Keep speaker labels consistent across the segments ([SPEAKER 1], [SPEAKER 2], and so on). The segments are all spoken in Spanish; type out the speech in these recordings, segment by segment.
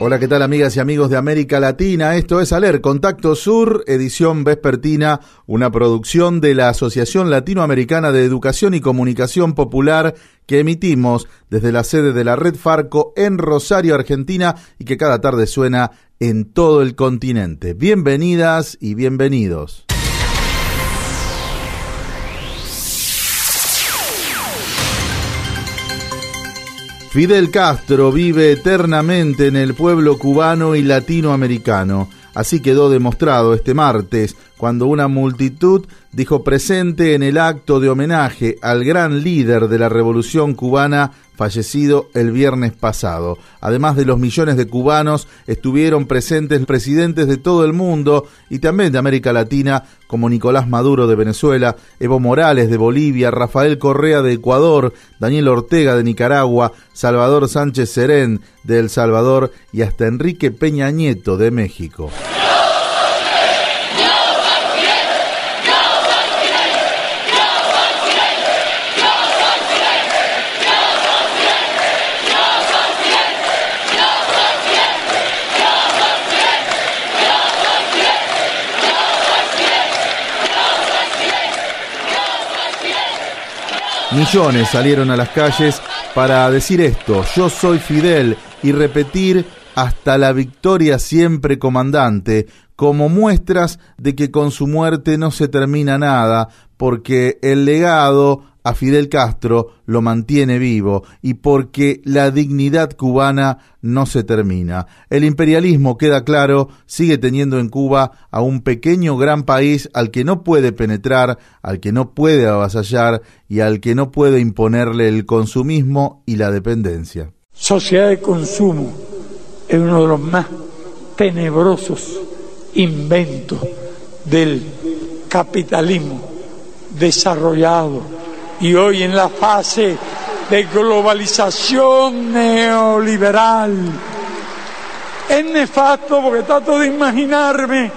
[SPEAKER 1] Hola, ¿qué tal amigas y amigos de América Latina? Esto es Aler, Contacto Sur, edición vespertina, una producción de la Asociación Latinoamericana de Educación y Comunicación Popular que emitimos desde la sede de la Red Farco en Rosario, Argentina, y que cada tarde suena en todo el continente. Bienvenidas y bienvenidos. Fidel Castro vive eternamente en el pueblo cubano y latinoamericano. Así quedó demostrado este martes, cuando una multitud dijo presente en el acto de homenaje al gran líder de la revolución cubana fallecido el viernes pasado. Además de los millones de cubanos, estuvieron presentes presidentes de todo el mundo y también de América Latina, como Nicolás Maduro de Venezuela, Evo Morales de Bolivia, Rafael Correa de Ecuador, Daniel Ortega de Nicaragua, Salvador Sánchez Serén de El Salvador y hasta Enrique Peña Nieto de México. Millones salieron a las calles para decir esto, yo soy Fidel, y repetir hasta la victoria siempre comandante, como muestras de que con su muerte no se termina nada, porque el legado a Fidel Castro lo mantiene vivo y porque la dignidad cubana no se termina. El imperialismo, queda claro, sigue teniendo en Cuba a un pequeño gran país al que no puede penetrar, al que no puede avasallar y al que no puede imponerle el consumismo y la dependencia.
[SPEAKER 2] Sociedad de consumo es uno de los más tenebrosos inventos del capitalismo desarrollado y hoy en la fase de globalización neoliberal. Es nefasto porque trato de imaginarme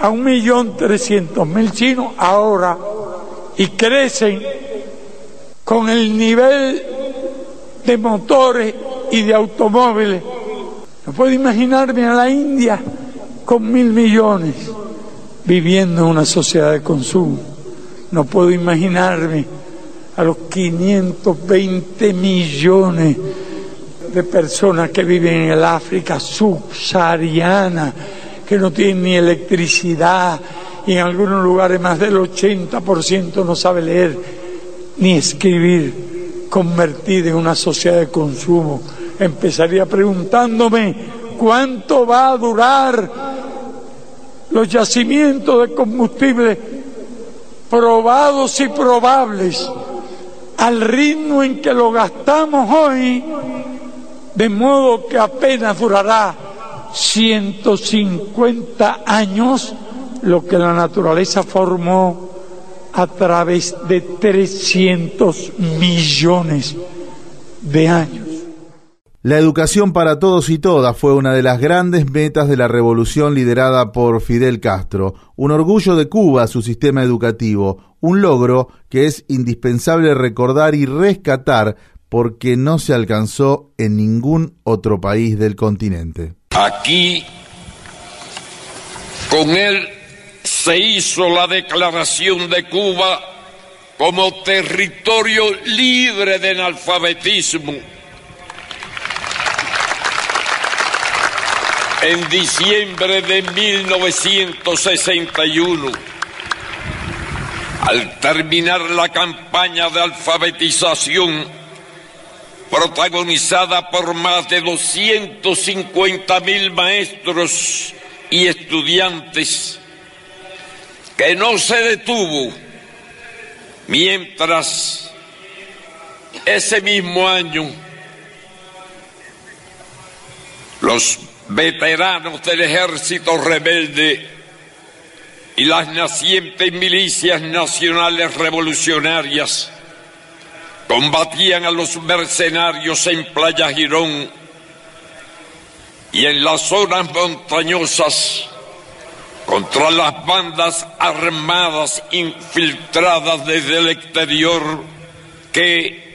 [SPEAKER 2] a un millón trescientos mil chinos ahora y crecen con el nivel de motores y de automóviles. No puedo imaginarme a la India con mil millones viviendo en una sociedad de consumo. No puedo imaginarme a los 520 millones de personas que viven en el África subsahariana, que no tienen ni electricidad y en algunos lugares más del 80% no sabe leer ni escribir, convertida en una sociedad de consumo. Empezaría preguntándome cuánto va a durar los yacimientos de combustible probados y probables al ritmo en que lo gastamos hoy, de modo que apenas durará 150 años lo que la naturaleza formó a través de 300 millones de años.
[SPEAKER 1] La educación para todos y todas fue una de las grandes metas de la revolución liderada por Fidel Castro, un orgullo de Cuba su sistema educativo, un logro que es indispensable recordar y rescatar porque no se alcanzó en ningún otro país del continente.
[SPEAKER 3] Aquí, con él se hizo la declaración de Cuba como territorio libre de analfabetismo en diciembre de 1961. Al terminar la campaña de alfabetización protagonizada por más de 250 mil maestros y estudiantes, que no se detuvo mientras ese mismo año los veteranos del ejército rebelde y las nacientes milicias nacionales revolucionarias combatían a los mercenarios en Playa Girón y en las zonas montañosas contra las bandas armadas infiltradas desde el exterior que,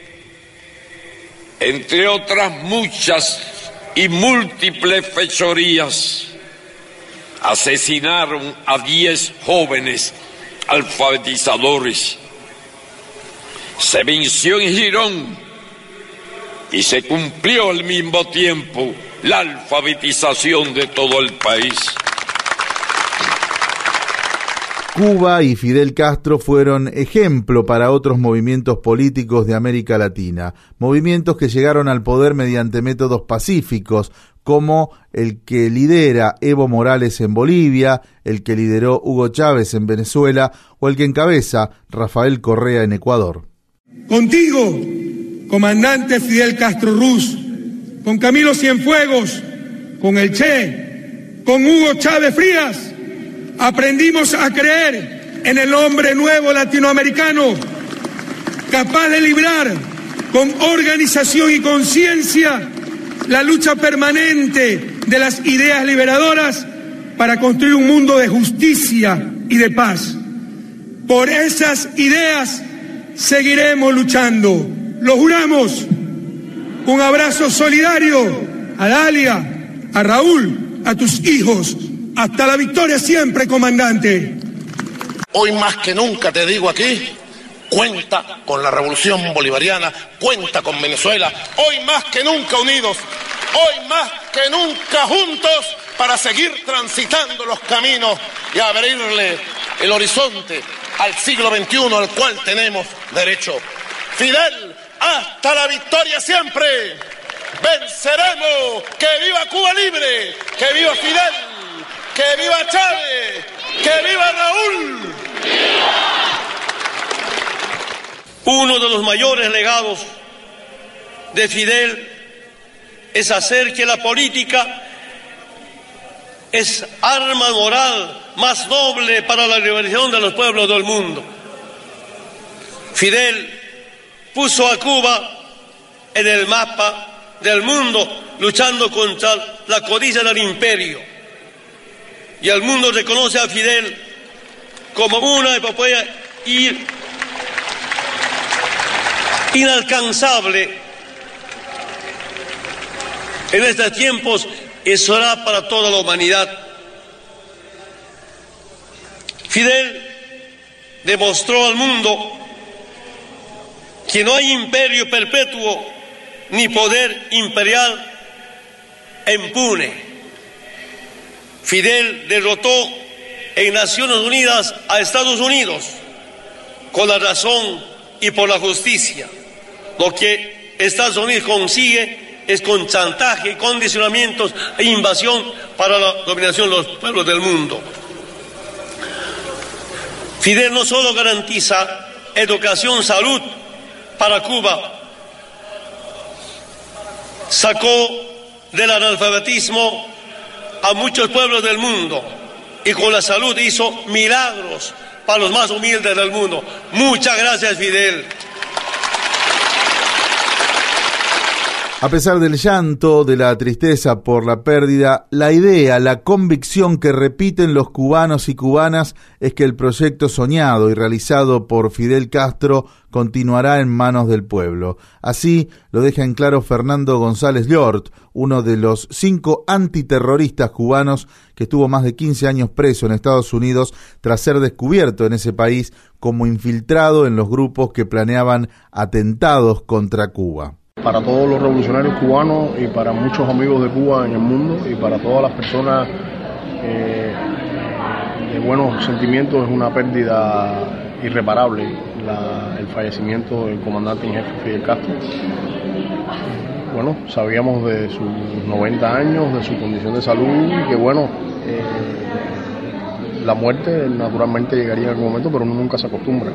[SPEAKER 3] entre otras muchas y múltiples fechorías, asesinaron a diez jóvenes alfabetizadores. Se venció en Girón y se cumplió al mismo tiempo la alfabetización de todo el país.
[SPEAKER 1] Cuba y Fidel Castro fueron ejemplo para otros movimientos políticos de América Latina, movimientos que llegaron al poder mediante métodos pacíficos, como el que lidera Evo Morales en Bolivia, el que lideró Hugo Chávez en Venezuela o el que encabeza Rafael Correa en Ecuador.
[SPEAKER 4] Contigo, comandante Fidel Castro Ruz, con Camilo Cienfuegos, con el Che, con Hugo Chávez Frías, aprendimos a creer en el hombre nuevo latinoamericano, capaz de librar con organización y conciencia la lucha permanente de las ideas liberadoras para construir un mundo de justicia y de paz. Por esas ideas seguiremos luchando. Lo juramos. Un abrazo solidario a Dalia, a Raúl, a tus hijos, hasta la victoria siempre, comandante.
[SPEAKER 5] Hoy más que nunca te digo aquí, cuenta con la revolución bolivariana, cuenta con Venezuela, hoy más que nunca unidos, hoy más que nunca juntos para seguir transitando los caminos y abrirle el horizonte al siglo XXI al cual tenemos derecho. Fidel, hasta la victoria siempre. Venceremos. Que viva Cuba libre. Que viva Fidel. ¡Que viva Chávez! ¡Que viva Raúl!
[SPEAKER 6] Uno de los mayores legados de Fidel es hacer que la política es arma moral más noble para la liberación de los pueblos del mundo. Fidel puso a Cuba en el mapa del mundo luchando contra la codicia del imperio y el mundo reconoce a Fidel como una epopeya inalcanzable en estos tiempos y será para toda la humanidad. Fidel demostró al mundo que no hay imperio perpetuo ni poder imperial impune. Fidel derrotó en Naciones Unidas a Estados Unidos con la razón y por la justicia. Lo que Estados Unidos consigue es con chantaje, condicionamientos e invasión para la dominación de los pueblos del mundo. Fidel no solo garantiza educación, salud para Cuba, sacó del analfabetismo a muchos pueblos del mundo y con la salud hizo milagros para los más humildes del mundo. Muchas gracias, Fidel.
[SPEAKER 1] A pesar del llanto, de la tristeza por la pérdida, la idea, la convicción que repiten los cubanos y cubanas es que el proyecto soñado y realizado por Fidel Castro continuará en manos del pueblo. Así lo deja en claro Fernando González Llort, uno de los cinco antiterroristas cubanos que estuvo más de 15 años preso en Estados Unidos tras ser descubierto en ese país como infiltrado en los grupos que planeaban atentados contra Cuba
[SPEAKER 7] para todos los revolucionarios cubanos y para muchos amigos de Cuba en el mundo y para todas las personas eh, de buenos sentimientos es una pérdida irreparable el fallecimiento del comandante en jefe Fidel Castro. Bueno, sabíamos de sus 90 años, de su condición de salud y que bueno, eh, la muerte naturalmente llegaría en algún momento, pero uno nunca se acostumbra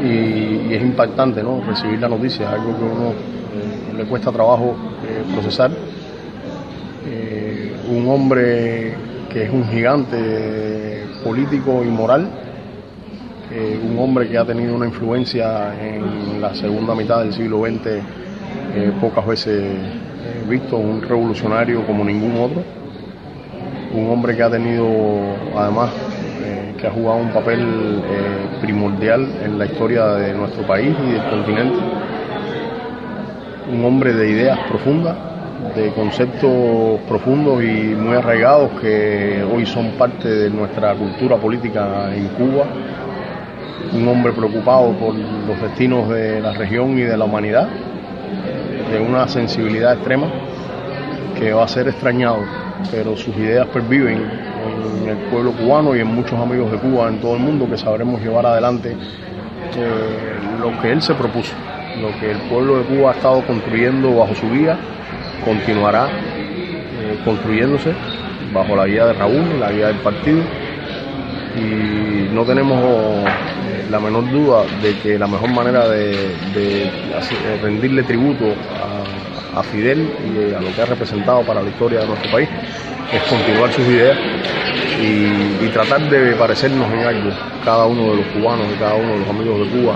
[SPEAKER 7] y, es impactante ¿no? recibir la noticia, algo que uno eh, le cuesta trabajo eh, procesar. Eh, un hombre que es un gigante político y moral, un hombre que ha tenido una influencia en la segunda mitad del siglo XX pocas veces visto, un revolucionario como ningún otro, un hombre que ha tenido además que ha jugado un papel primordial en la historia de nuestro país y del continente, un hombre de ideas profundas, de conceptos profundos y muy arraigados que hoy son parte de nuestra cultura política en Cuba, un hombre preocupado por los destinos de la región y de la humanidad, de una sensibilidad extrema va a ser extrañado, pero sus ideas perviven en el pueblo cubano y en muchos amigos de Cuba en todo el mundo que sabremos llevar adelante eh, lo que él se propuso, lo que el pueblo de Cuba ha estado construyendo bajo su guía continuará eh, construyéndose bajo la guía de Raúl, la guía del partido, y no tenemos la menor duda de que la mejor manera de, rendirle tributo a, Fidel y a lo que ha representado para la historia de nuestro país es continuar sus ideas y, tratar de parecernos en algo, cada uno de los cubanos y cada uno de los amigos de Cuba,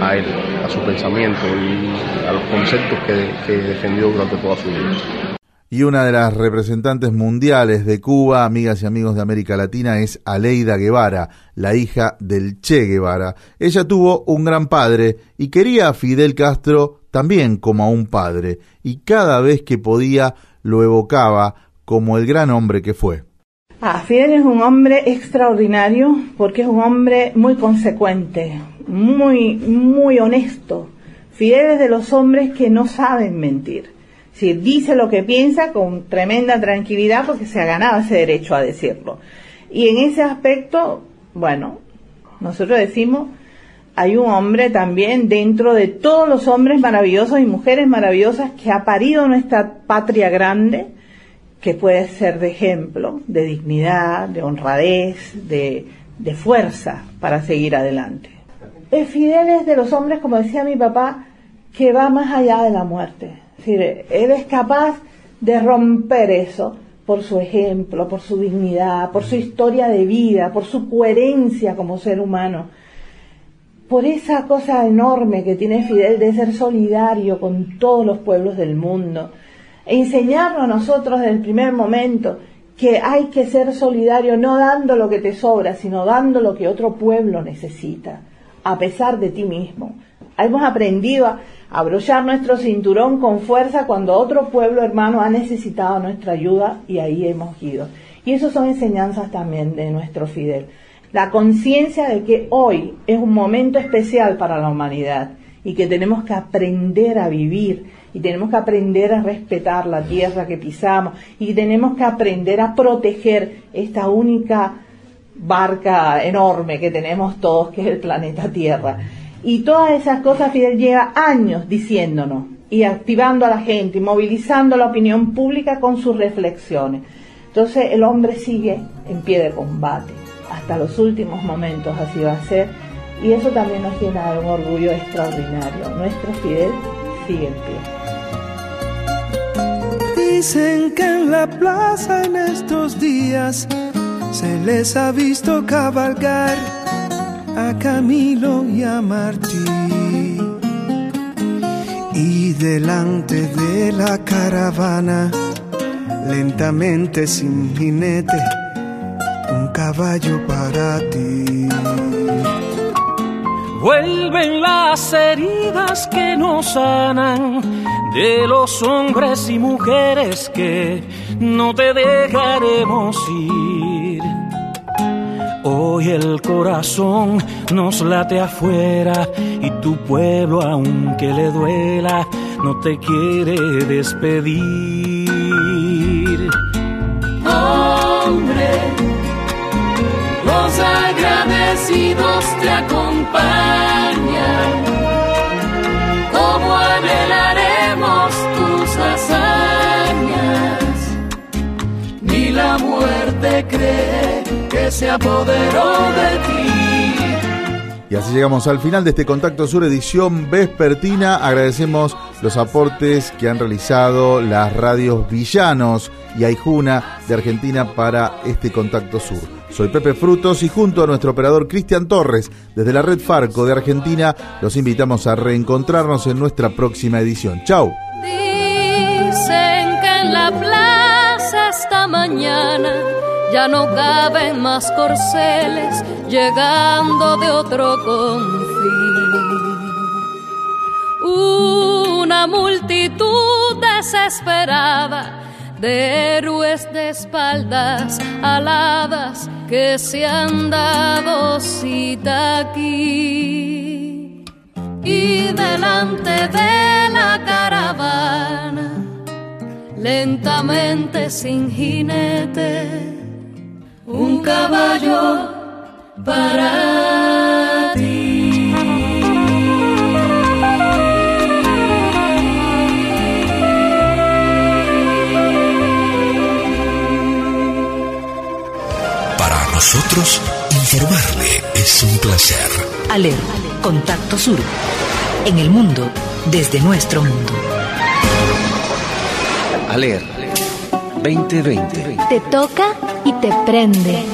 [SPEAKER 7] a él, a su pensamiento y a los conceptos que defendió durante toda su vida
[SPEAKER 1] y una de las representantes mundiales de Cuba, amigas y amigos de América Latina, es Aleida Guevara, la hija del Che Guevara. Ella tuvo un gran padre y quería a Fidel Castro también como a un padre, y cada vez que podía lo evocaba como el gran hombre que fue.
[SPEAKER 8] Ah, Fidel es un hombre extraordinario porque es un hombre muy consecuente, muy, muy honesto. Fidel es de los hombres que no saben mentir si dice lo que piensa con tremenda tranquilidad porque se ha ganado ese derecho a decirlo. Y en ese aspecto, bueno, nosotros decimos, hay un hombre también dentro de todos los hombres maravillosos y mujeres maravillosas que ha parido nuestra patria grande, que puede ser de ejemplo, de dignidad, de honradez, de, de fuerza para seguir adelante. Es Fidel es de los hombres, como decía mi papá, que va más allá de la muerte decir, él es capaz de romper eso por su ejemplo, por su dignidad, por su historia de vida, por su coherencia como ser humano, por esa cosa enorme que tiene Fidel de ser solidario con todos los pueblos del mundo, e enseñarnos a nosotros desde el primer momento que hay que ser solidario no dando lo que te sobra, sino dando lo que otro pueblo necesita, a pesar de ti mismo. Hemos aprendido a abrollar nuestro cinturón con fuerza cuando otro pueblo hermano ha necesitado nuestra ayuda y ahí hemos ido. Y eso son enseñanzas también de nuestro Fidel. La conciencia de que hoy es un momento especial para la humanidad y que tenemos que aprender a vivir y tenemos que aprender a respetar la tierra que pisamos y tenemos que aprender a proteger esta única barca enorme que tenemos todos, que es el planeta Tierra. Y todas esas cosas Fidel lleva años diciéndonos y activando a la gente y movilizando la opinión pública con sus reflexiones. Entonces el hombre sigue en pie de combate. Hasta los últimos momentos así va a ser. Y eso también nos llena de un orgullo extraordinario. Nuestro Fidel sigue en
[SPEAKER 9] pie. Dicen que en la plaza en estos días se les ha visto cabalgar a Camilo y a Martí. Y delante de la caravana, lentamente sin jinete, un caballo para ti.
[SPEAKER 10] Vuelven las heridas que nos sanan de los hombres y mujeres que no te dejaremos ir Hoy el corazón nos late afuera y tu pueblo, aunque le duela, no te quiere despedir.
[SPEAKER 11] Hombre, los agradecidos te acompañan. Cree que se apoderó de ti.
[SPEAKER 1] Y así llegamos al final de este Contacto Sur edición vespertina. Agradecemos los aportes que han realizado las radios Villanos y Aijuna de Argentina para este Contacto Sur. Soy Pepe Frutos y junto a nuestro operador Cristian Torres, desde la red Farco de Argentina, los invitamos a reencontrarnos en nuestra próxima edición. ¡Chao!
[SPEAKER 11] Dicen que en la plaza esta mañana ya no caben más corceles llegando de otro confín. Una multitud desesperada de héroes de espaldas aladas que se han dado cita aquí. Y delante de la caravana, lentamente sin jinete, un caballo para ti.
[SPEAKER 12] Para nosotros, informarle es un placer.
[SPEAKER 13] ALER, Contacto Sur. En el mundo, desde nuestro mundo.
[SPEAKER 14] ALER 2020.
[SPEAKER 15] Te toca y te prende.